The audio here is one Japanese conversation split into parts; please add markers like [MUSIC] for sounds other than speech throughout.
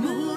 胸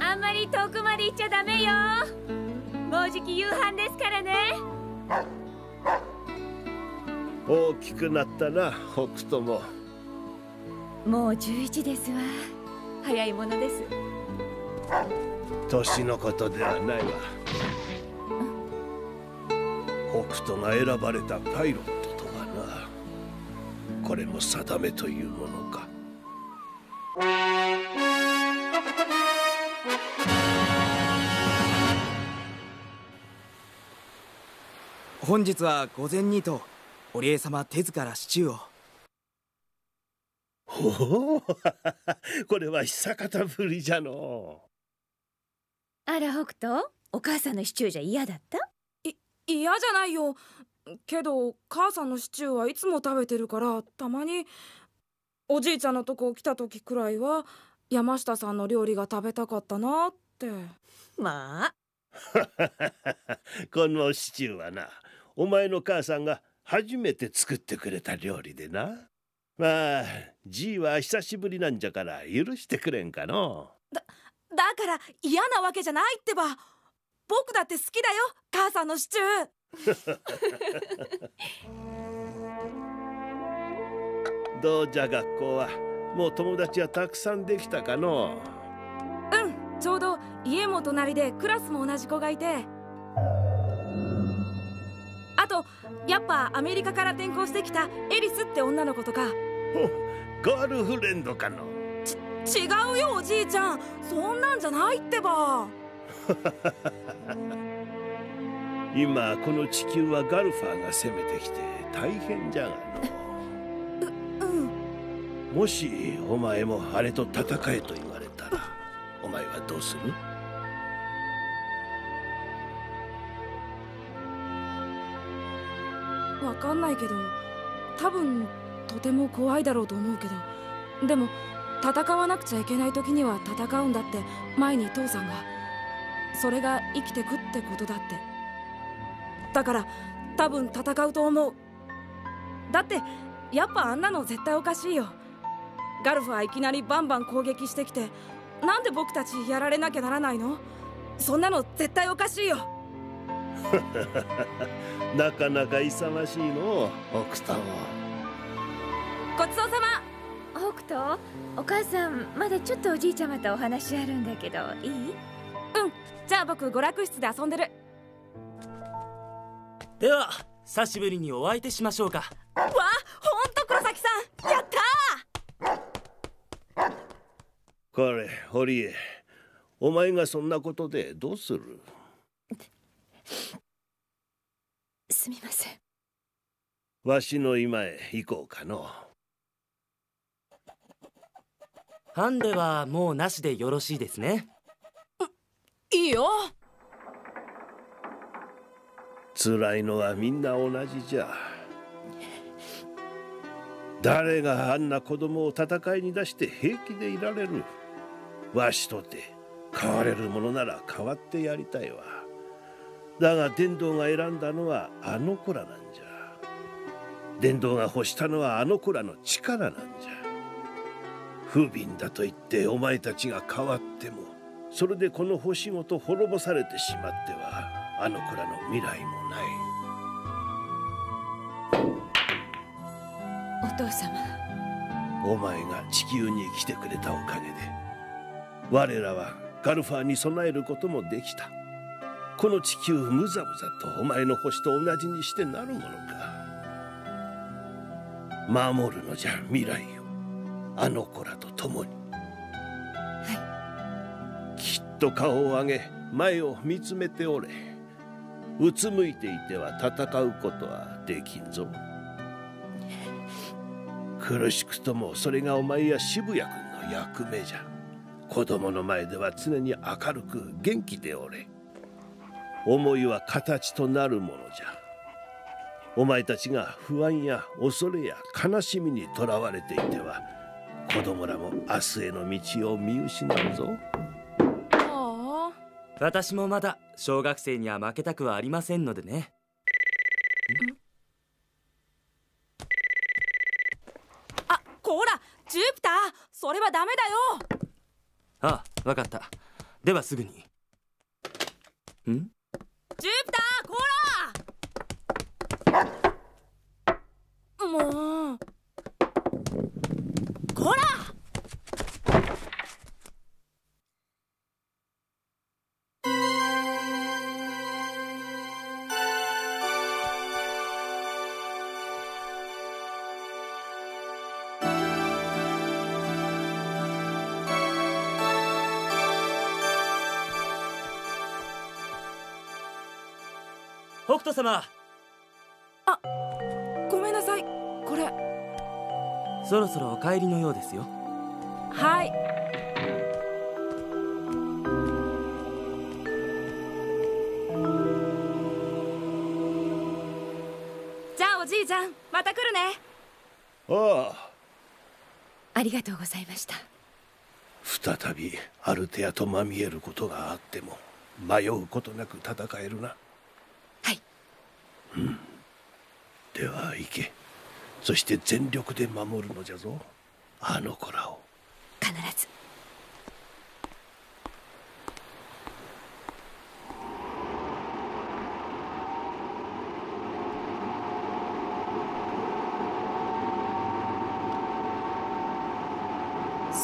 あんまり遠くまで行っちゃダメよ。もうじき夕飯ですからね。大きくなったな北斗も。もう11ですわ。早いものです。年のことではないわ。北斗が選ばれたパイロットこれも定めというものか。本日は午前にと織江様手からシチューを。ほうこれは久方ぶりじゃの。あら北斗お母さんのシチューじゃ嫌だった？嫌じゃないよけど母さんのシチューはいつも食べてるからたまにおじいちゃんのとこ来た時くらいは山下さんの料理が食べたかったなって。まあ。[LAUGHS] このシチューはなお前の母さんが初めて作ってくれた料理でな。まあじいは久しぶりなんじゃから許してくれんかの。だから嫌なわけじゃないってば。僕だって好きだよ母さんのシチューどうじゃ学校は？もう友達はたくさんできたかの？うんちょうど家も隣でクラスも同じ子がいて。あとやっぱアメリカから転校してきたエリスって女の子とか。ほガールフレンドかの？違うよおじいちゃん。そんなんじゃないってば [LAUGHS] 今この地球はガルファーが攻めてきて大変じゃがの。ううんもしお前もあれと戦えと言われたらお前はどうする？わかんないけど多分とても怖いだろうと思うけど。でも戦わなくちゃいけない時には戦うんだって前に父さんが。それが生きてくってことだって。だから多分戦うと思う。だってやっぱあんなの絶対おかしいよ。ガルフはいきなりバンバン攻撃してきてなんで僕たちやられなきゃならないの？そんなの絶対おかしいよ。[LAUGHS] なかなか勇ましいの北斗ごちそうさま。北斗お母さんまだちょっとおじいちゃまとお話あるんだけどいい？うん。じゃあ僕娯楽室で遊んでるでは久しぶりにお相手しましょうか。わあほんと黒崎さん!やったこれ堀江。お前がそんなことでどうする?すみません。わしの今へ行こうかの。ハンデはもうなしでよろしいですね。いいよ辛いのはみんな同じじゃ。誰があんな子供を戦いに出して平気でいられる。わしとて変われるものなら変わってやりたいわ。だが伝道が選んだのはあの子らなんじゃ。伝道が欲したのはあの子らの力なんじゃ。不憫だと言ってお前たちが変わってもそれでこの星ごと滅ぼされてしまっては。あの子らの未来もない。お父様。お前が地球に来てくれたおかげで我らはガルファーに備えることもできた。この地球むざむざとお前の星と同じにしてなるものか。守るのじゃ未来をあの子らと共に。はい。きっと顔を上げ前を見つめておれうつむいていては戦うことはできんぞ。苦しくともそれがお前や渋谷君の役目じゃ。子供の前では常に明るく元気でおれ。思いは形となるものじゃ。お前たちが不安や恐れや悲しみにとらわれていては子供らも明日への道を見失うぞ。ああ。私もまだ小学生には負けたくはありませんのでね。あこらジュピターそれはダメだよ。ああわかった。ではすぐに。ん？ジュピターこら。もう北斗様ごめんなさい。これ。そろそろお帰りのようですよ。はい。じゃあおじいちゃんまた来るね。ああ。ありがとうございました。再びアルテアとまみえることがあっても迷うことなく戦えるな。はいでは行け。そして全力で守るのじゃぞ。あの子らを。必ず。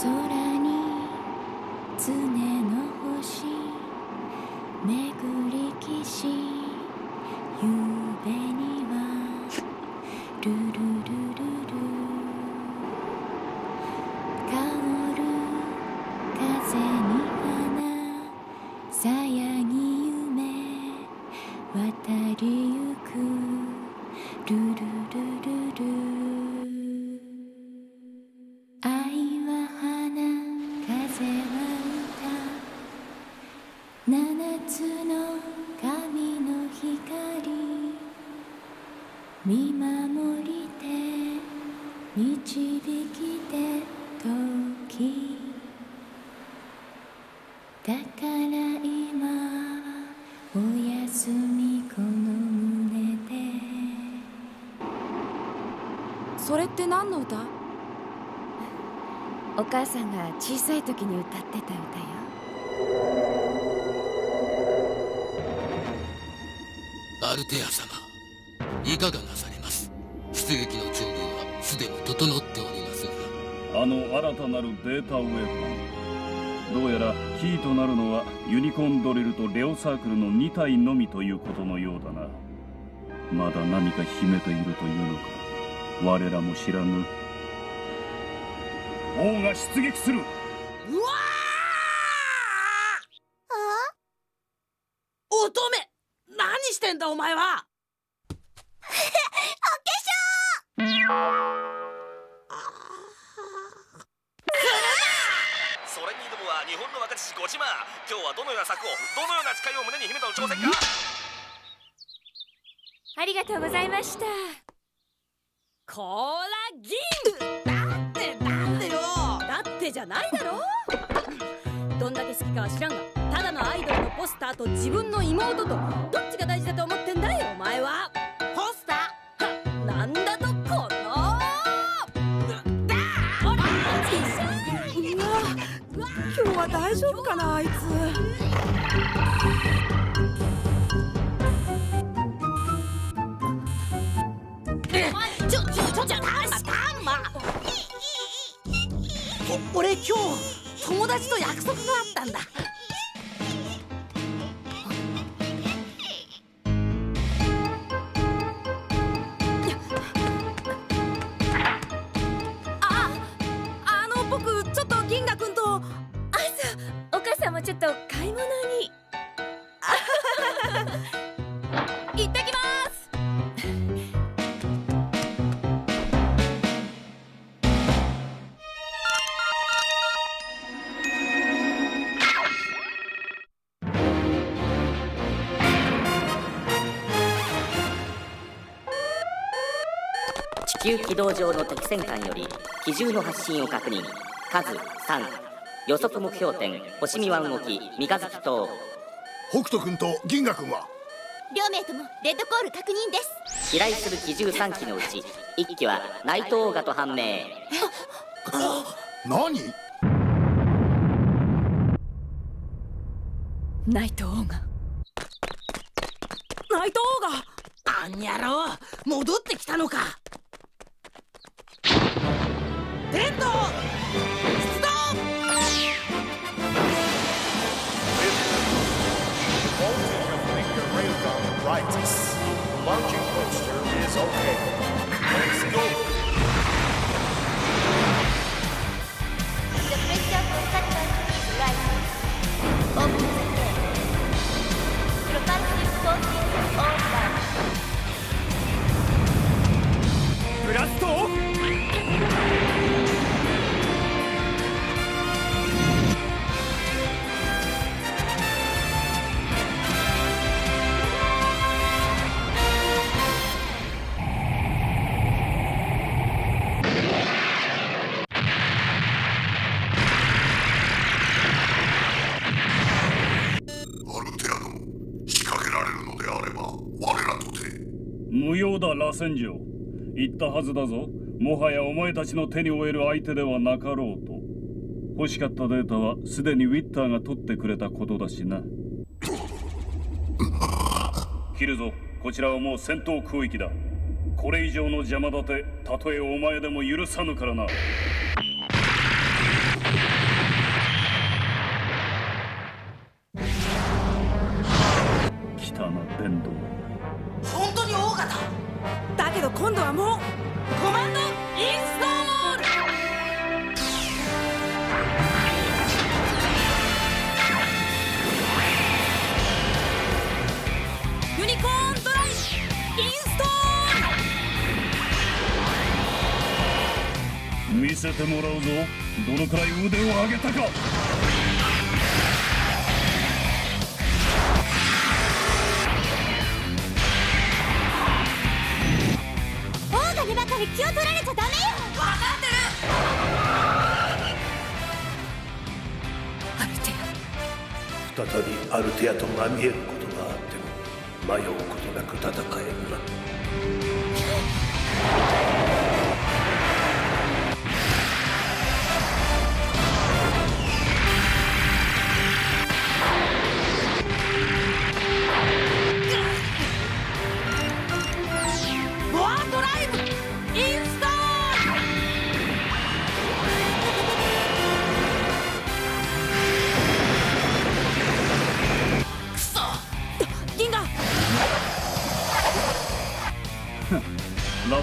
空に見守りて導きて時。だから今はおやすみこの胸で。それって何の歌？お母さんが小さい時に歌ってた歌よ。アルテア様いかがなされます。出撃の準備はすでに整っております。があの新たなるデータウェポンどうやらキーとなるのはユニコーンドリルとレオサークルの2体のみということのようだな。まだ何か秘めているというのか我らも知らぬ王が出撃する。乙女何してんだお前は日本の若父小島今日はどのような策をどのような誓いを胸に秘めたの挑戦か。ありがとうございました。こら銀だってなんでよ。だってじゃないだろ。どんだけ好きかは知らんがただのアイドルのポスターと自分の妹とどっちが大事だと思ってんだよお前は。大丈夫かなあいつ。ちょちょちょちょタンマタンマ俺今日友達と約束があったんだ行ってきます！地球軌道上の敵戦艦より機銃の発進を確認。数3予測目標点星見湾沖三日月島北斗君と銀河君は？両名ともレッドコール確認です。飛来する機銃3機のうち1機はナイトオーガと判明。何？ナイトオーガナイトオーガあんやろ。戻ってきたのか。テント Railgun rises. The launching booster is okay. Let's go. The pressure for Saturn is rising. Open the gate. Propulsive sources online. ブラス用だ螺旋状言ったはずだぞ。もはやお前たちの手に負える相手ではなかろうと。欲しかったデータはすでにウィッターが取ってくれたことだしな。切るぞ。こちらはもう戦闘空域だ。これ以上の邪魔立てたとえお前でも許さぬからな。来たな電動本当にオーガだだけど今度はもうコマンドインストール！ユニコーンドライインスト見せてもらうぞ。どのくらい腕を上げたかにばかり気を取られちゃダメよ。分かってる。アルテア再びアルテアとまみえることがあっても迷うことなく戦えるな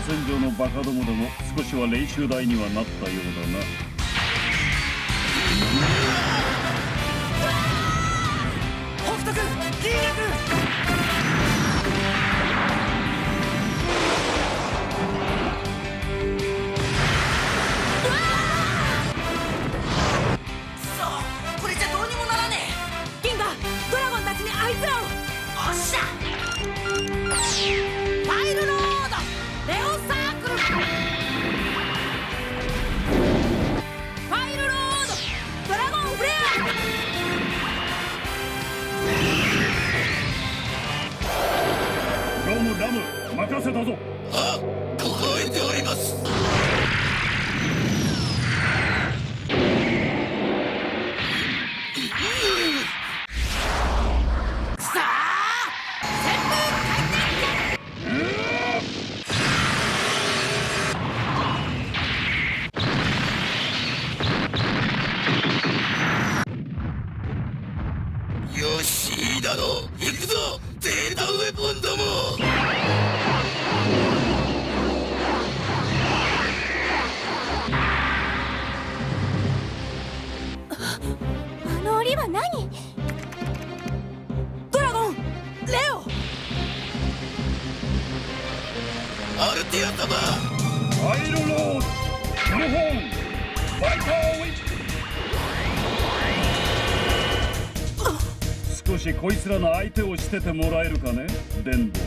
戦場のバカどもでも少しは練習台にはなったようだな。少しこいつらの相手をしててもらえるかね電動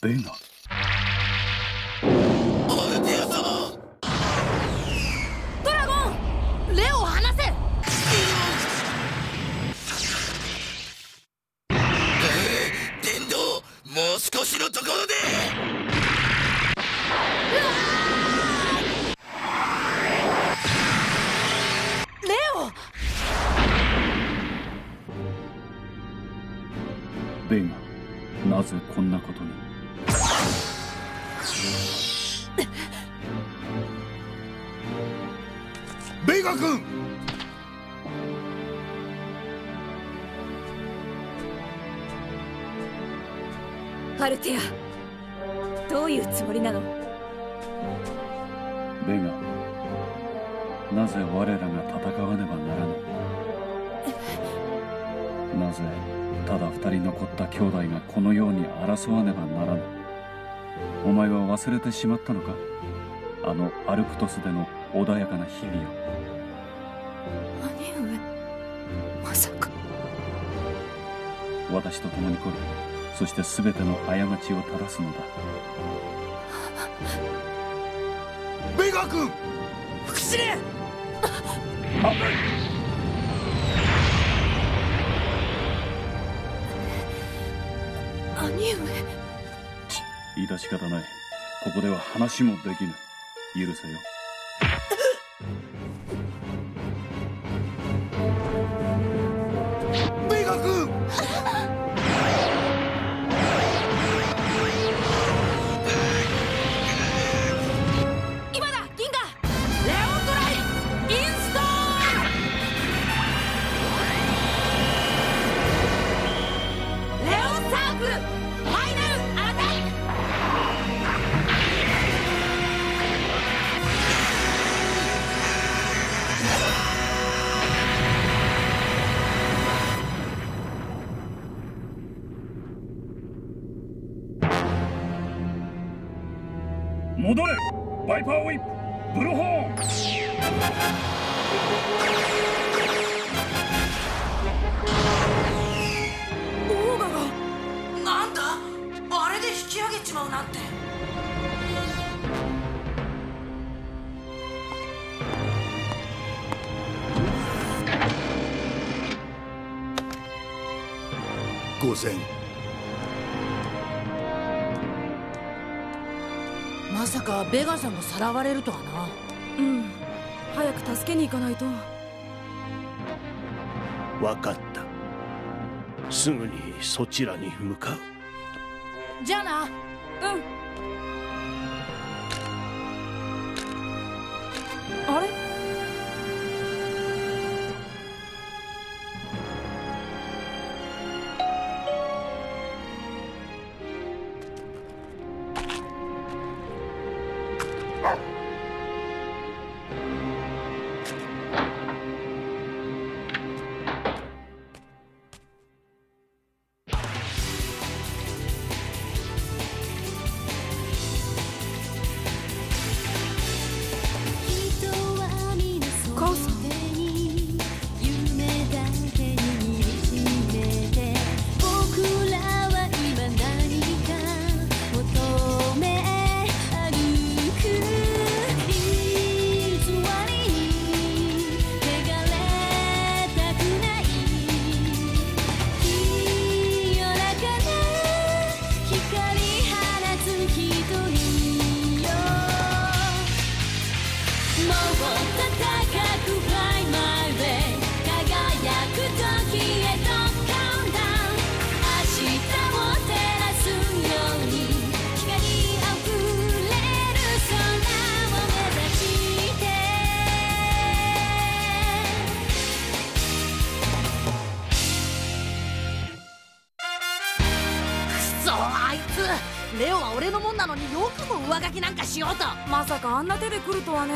boom on. ベガ君。パルテアどういうつもりなの？ベガなぜ我らが戦わねばならぬ？[LAUGHS] なぜただ二人残った兄弟がこのように争わねばならぬ？お前は忘れてしまったのか？あのアルクトスでの穏やかな日々を。兄上まさか。私と共に来るそして全ての過ちを正すのだ。ベガ君！福知れっ兄上致し方ない。ここでは話もできぬ。許せよ。戻れ。バイパーウィップ。ブルホーン。オーガが。なんだ？あれで引き上げちまうなんて。五千まさかベガさんがさらわれるとはな。うん。早く助けに行かないと。わかった。すぐにそちらに向かう。じゃあな。うんしようと。まさかあんな手で来るとはね。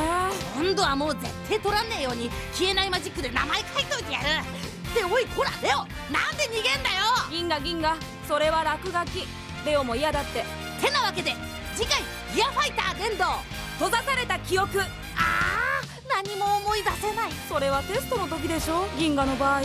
今度はもう絶対取らんねえように消えないマジックで名前書いといてやる。っておいこらレオ。なんで逃げんだよ。銀河銀河。それは落書き。レオも嫌だって。てなわけで次回ギアファイター伝道。閉ざされた記憶。あー何も思い出せない。それはテストの時でしょ。銀河の場合